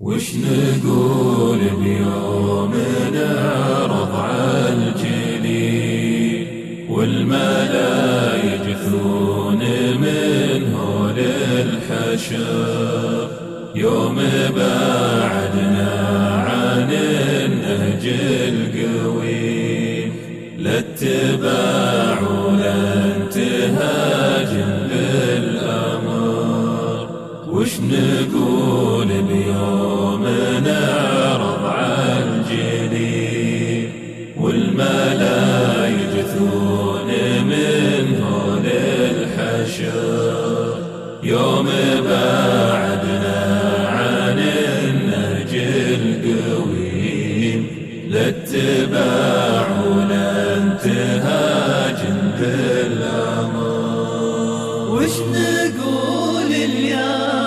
وش نقول بيوم نعرض على الجليل والملا يجثون من هول الحشر يوم بعدنا عن النهج القوي لاتباع ولا انتهاج للأمر. وش نقول والملا يجثون من هول الحشر. يوم بعدنا عن النهج القويم. لاتباع ولا انتهاج بالأمر. وش نقول اليوم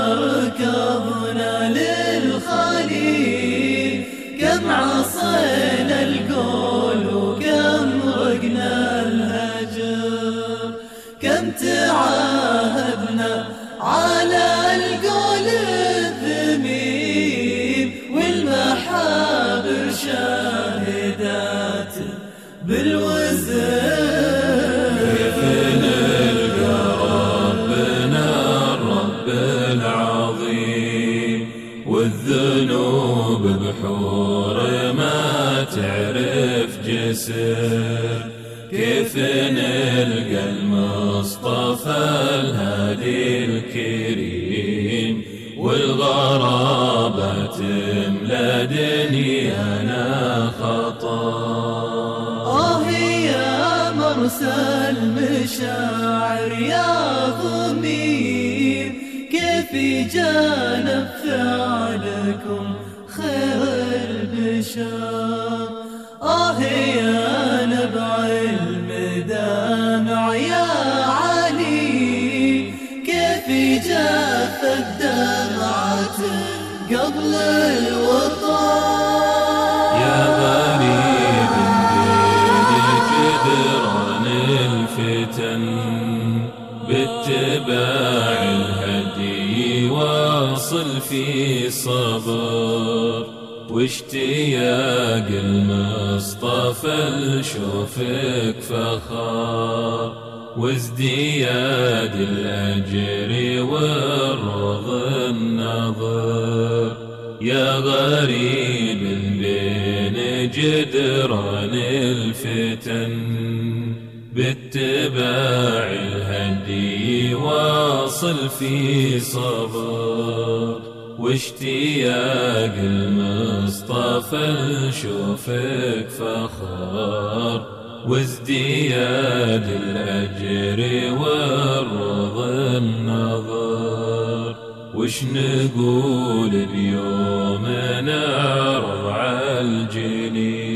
كم عصينا على القول الذميم والمحابر شاهدات بالوزر والذنوب بحور ما تعرف. جسر كيف نلقى المصطفى الهادي الكريم والغرابة تملى دنيانا خطا آه يا مرسى المشاعر يا ضمير كيف جانب فعلكم خير البشر يا علي كيف جافت دمعة قبل الوطن؟ يا غريب بين جدران الفتن باتباع الهدي واصل في صبر. واشتياق المصطفى لشوفك فخار وازدياد الأجر والرضا النظر. يا غريب بين جدران الفتن. باتباع الهدي واصل في صبر. واشتياق المصطفى نشوفك فخار وازدياد الأجر والرضا النظر. وش نقول بيوم نعرض على الجليل